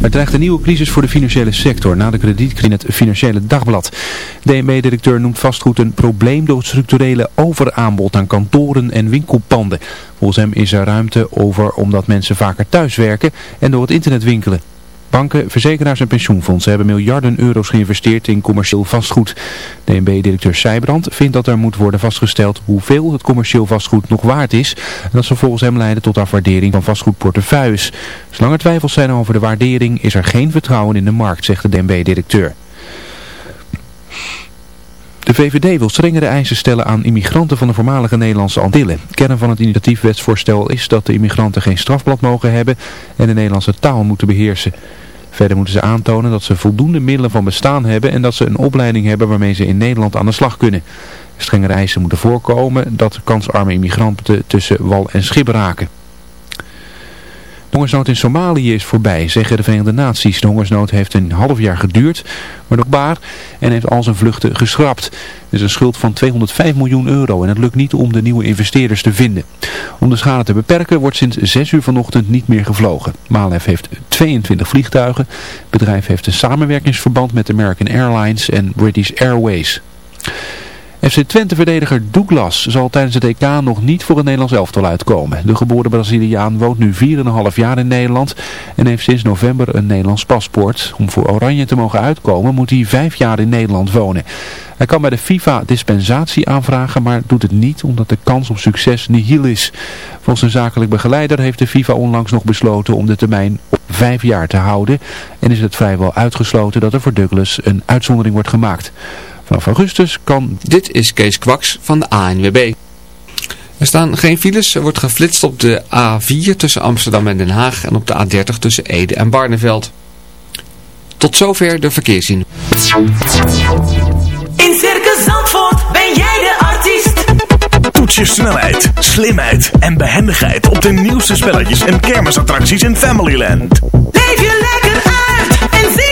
Er dreigt een nieuwe crisis voor de financiële sector na de kredietcrisis het Financiële Dagblad. DNB-directeur noemt vastgoed een probleem door het structurele overaanbod aan kantoren en winkelpanden. Volgens hem is er ruimte over omdat mensen vaker thuiswerken en door het internet winkelen. Banken, verzekeraars en pensioenfondsen hebben miljarden euro's geïnvesteerd in commercieel vastgoed. DNB-directeur Seibrand vindt dat er moet worden vastgesteld hoeveel het commercieel vastgoed nog waard is. En dat zal volgens hem leiden tot afwaardering van vastgoedportefeuilles. Zolang er twijfels zijn over de waardering is er geen vertrouwen in de markt, zegt de DNB-directeur. De VVD wil strengere eisen stellen aan immigranten van de voormalige Nederlandse Antillen. Kern van het initiatiefwetsvoorstel is dat de immigranten geen strafblad mogen hebben en de Nederlandse taal moeten beheersen. Verder moeten ze aantonen dat ze voldoende middelen van bestaan hebben en dat ze een opleiding hebben waarmee ze in Nederland aan de slag kunnen. Strengere eisen moeten voorkomen dat kansarme immigranten tussen wal en schip raken. De hongersnood in Somalië is voorbij, zeggen de Verenigde Naties. De hongersnood heeft een half jaar geduurd, maar nog baar en heeft al zijn vluchten geschrapt. Er is een schuld van 205 miljoen euro en het lukt niet om de nieuwe investeerders te vinden. Om de schade te beperken wordt sinds 6 uur vanochtend niet meer gevlogen. Malef heeft 22 vliegtuigen. Het bedrijf heeft een samenwerkingsverband met American Airlines en British Airways. FC Twente-verdediger Douglas zal tijdens het EK nog niet voor het Nederlands elftal uitkomen. De geboren Braziliaan woont nu 4,5 jaar in Nederland en heeft sinds november een Nederlands paspoort. Om voor Oranje te mogen uitkomen moet hij 5 jaar in Nederland wonen. Hij kan bij de FIFA dispensatie aanvragen, maar doet het niet omdat de kans op succes nihil is. Volgens een zakelijk begeleider heeft de FIFA onlangs nog besloten om de termijn op 5 jaar te houden. En is het vrijwel uitgesloten dat er voor Douglas een uitzondering wordt gemaakt. Vanaf augustus kan... Dit is Kees Kwaks van de ANWB. Er staan geen files. Er wordt geflitst op de A4 tussen Amsterdam en Den Haag en op de A30 tussen Ede en Barneveld. Tot zover de verkeerszien. In Circus Zandvoort ben jij de artiest. Toets je snelheid, slimheid en behendigheid op de nieuwste spelletjes en kermisattracties in Familyland. Leef je lekker uit en zie.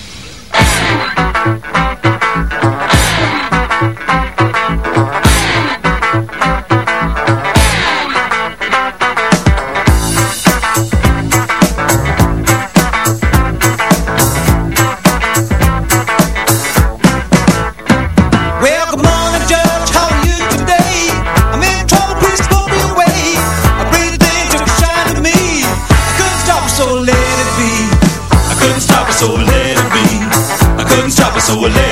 so we'll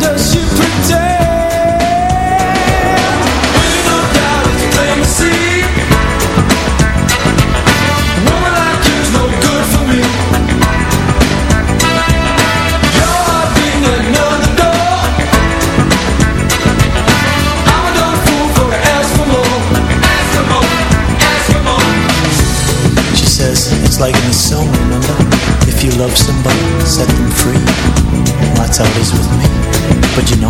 does she pre- but you know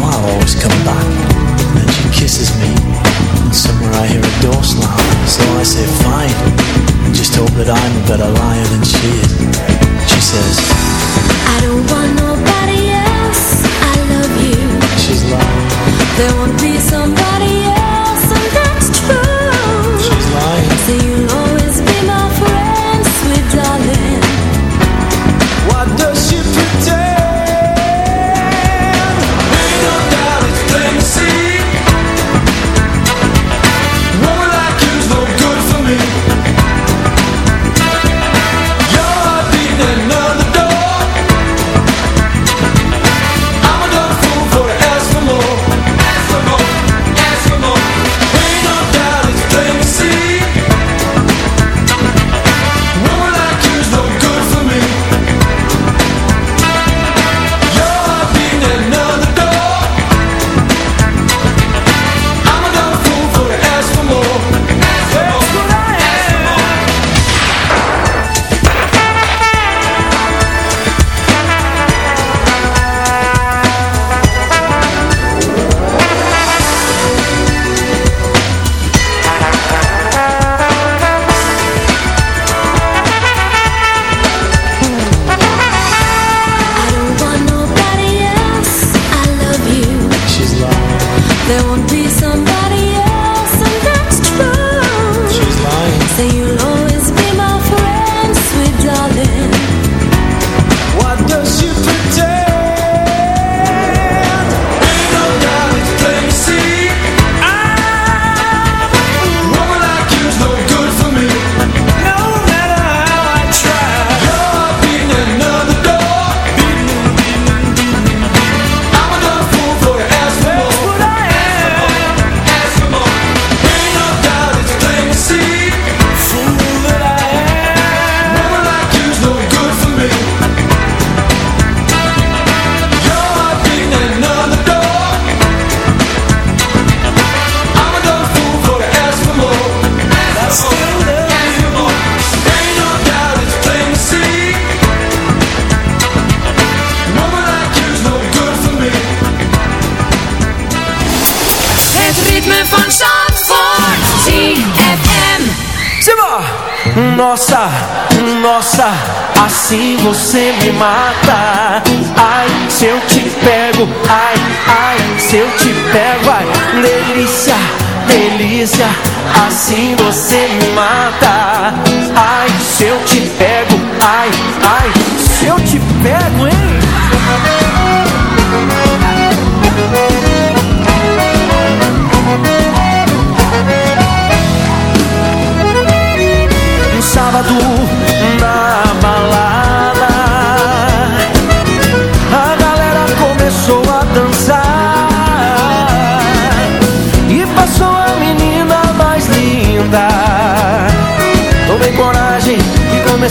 você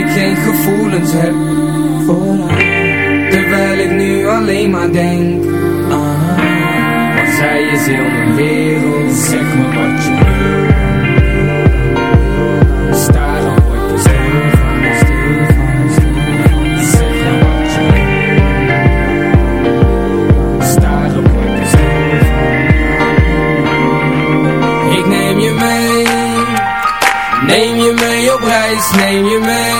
ik geen gevoelens heb Terwijl ik nu alleen maar denk aan Want zij is mijn wereld. Zeg me wat je wil. Staren word ik stil van, stil van, stil. Zeg me wat je wil. Staren word ik stil van Ik neem je mee. Neem je mee op reis, neem je mee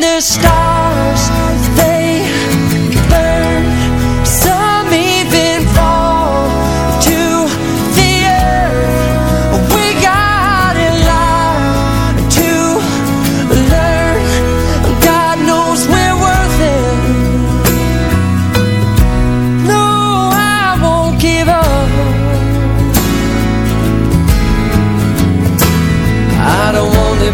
the stars, they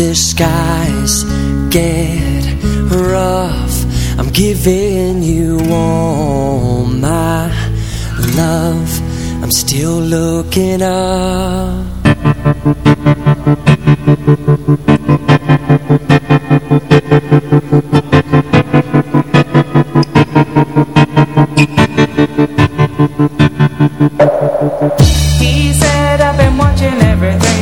the skies get rough. I'm giving you all my love. I'm still looking up. He said, I've been watching everything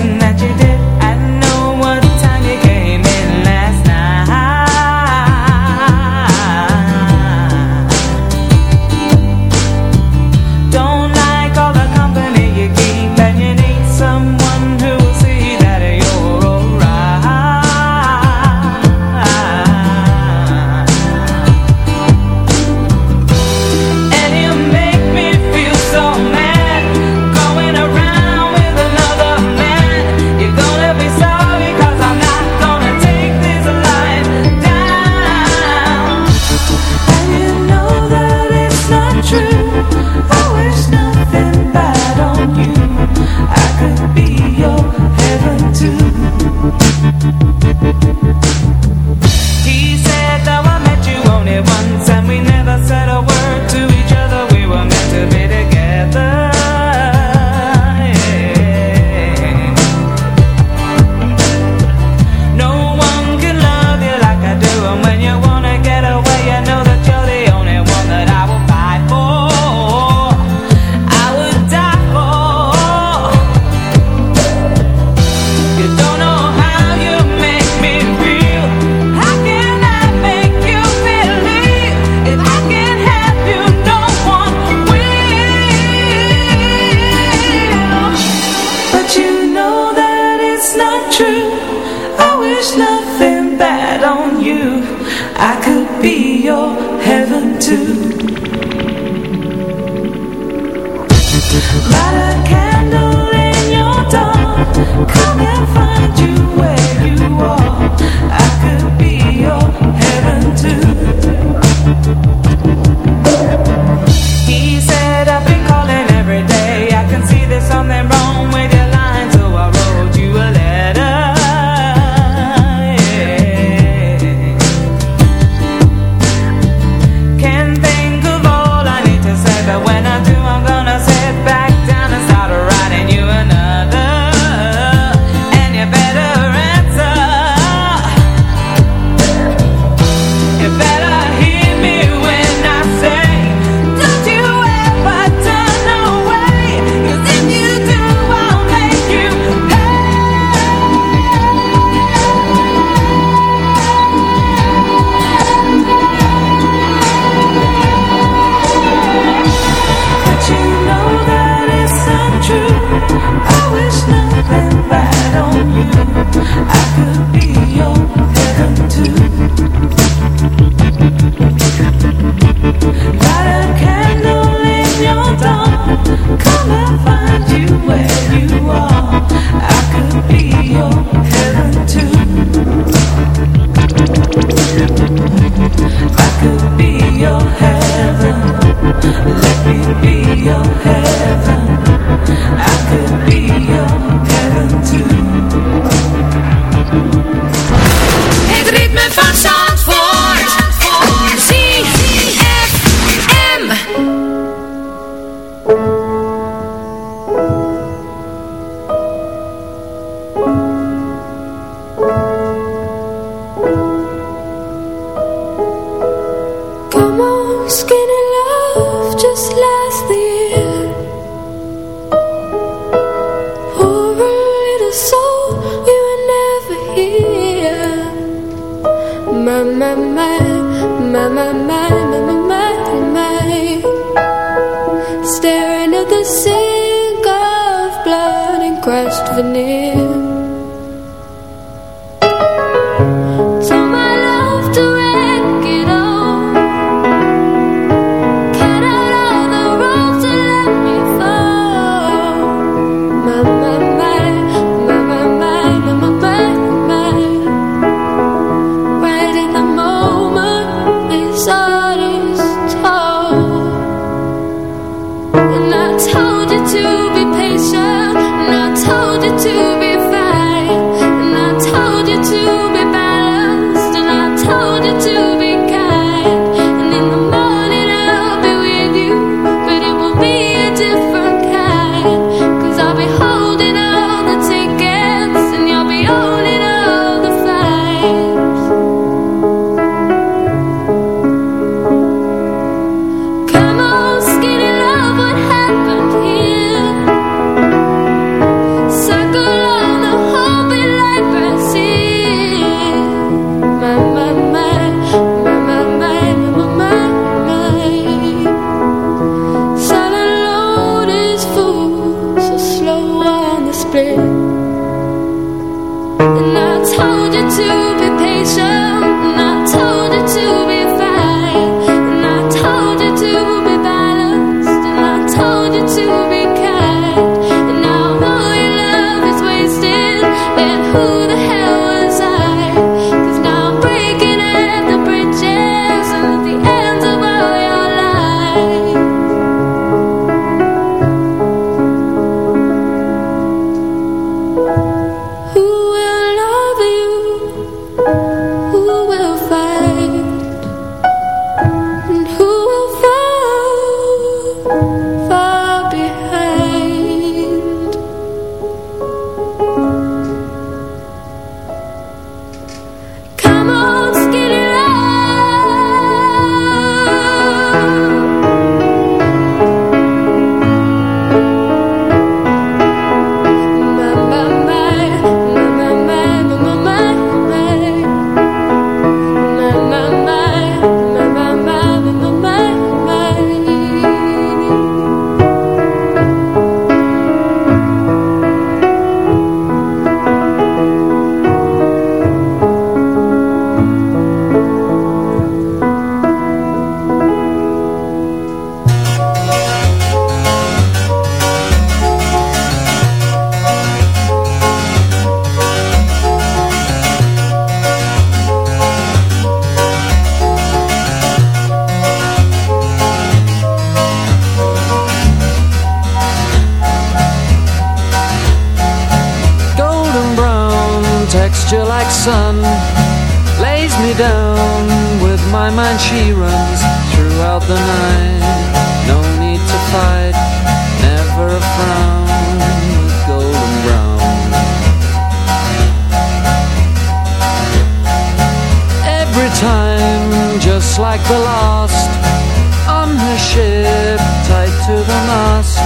to the mast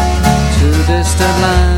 to distant lands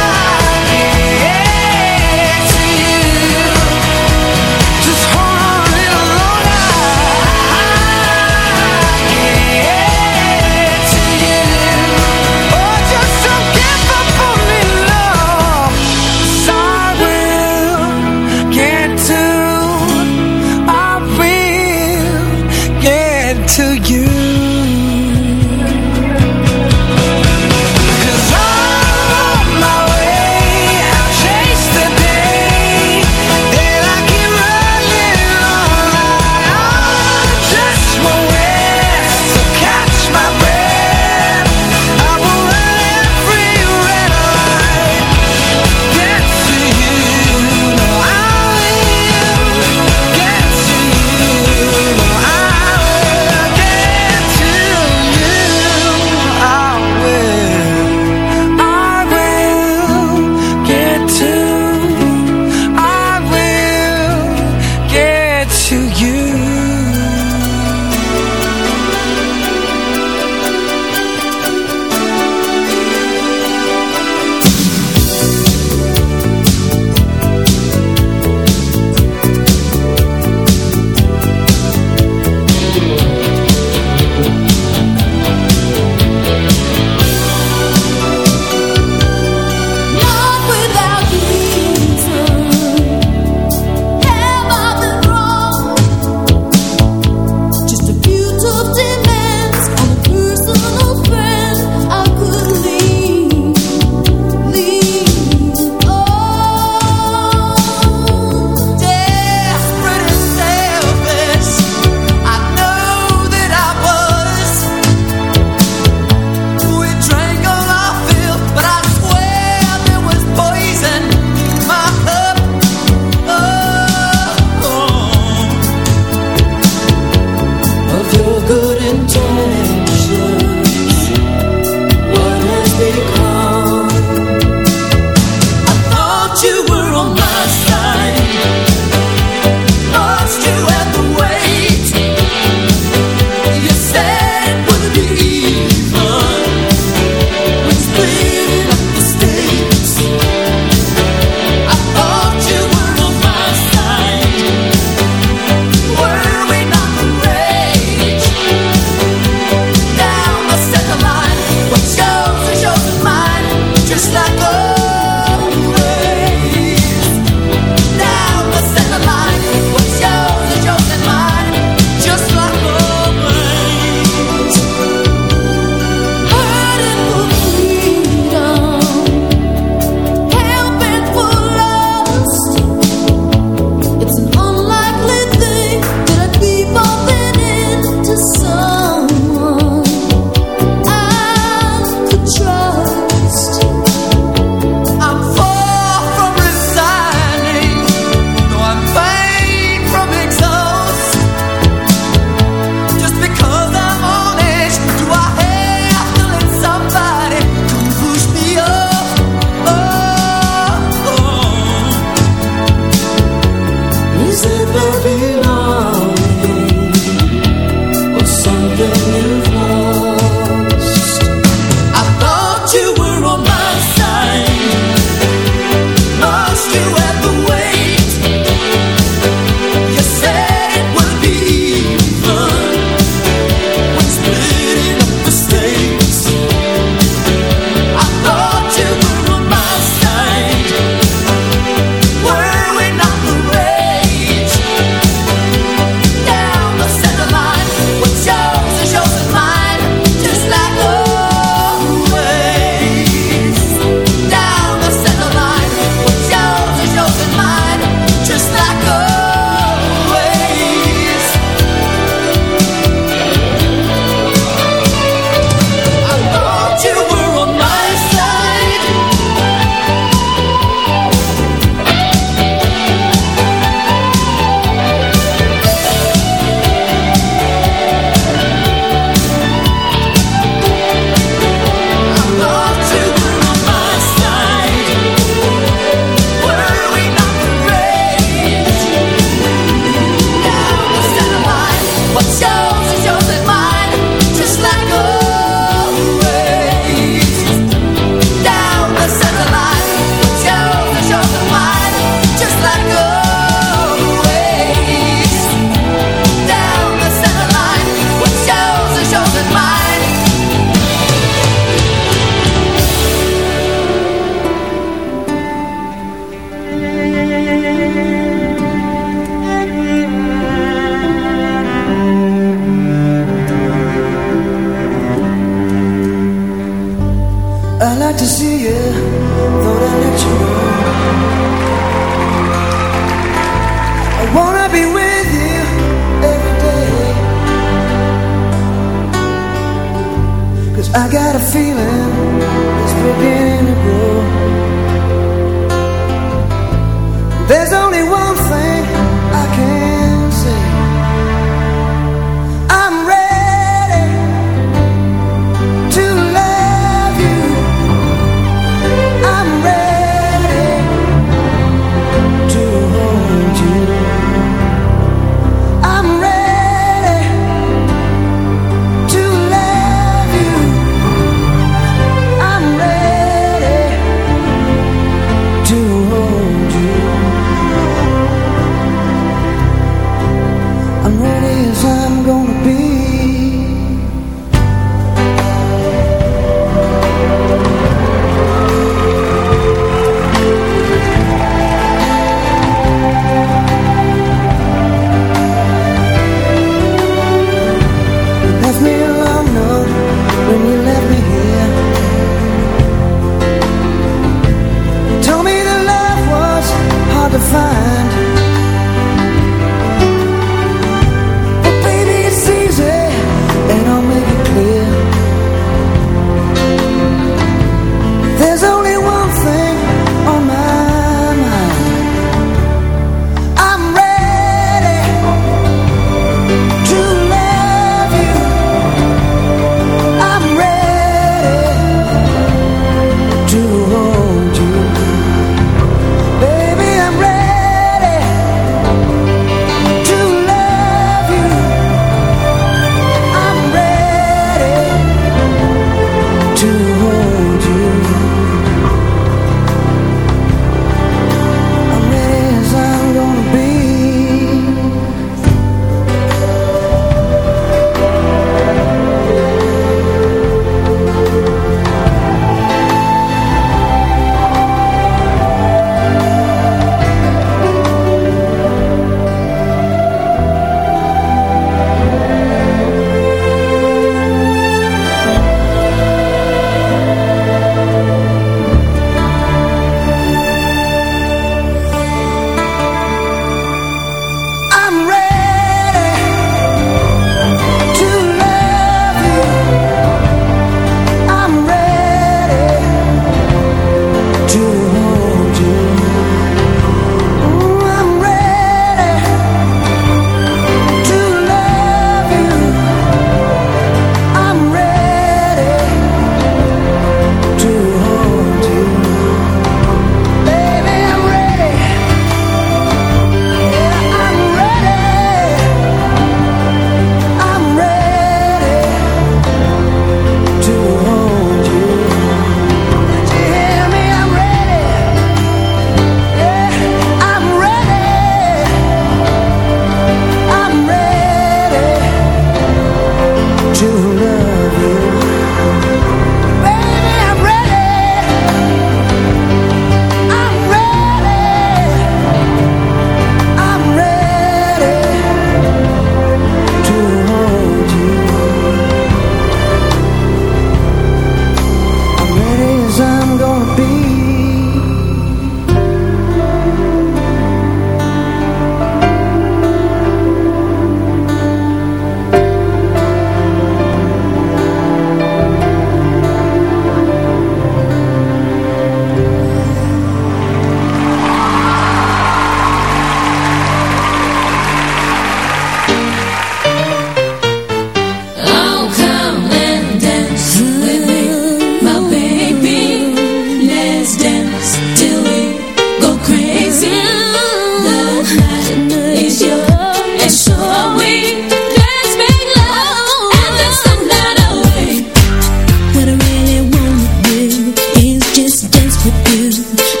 dance with you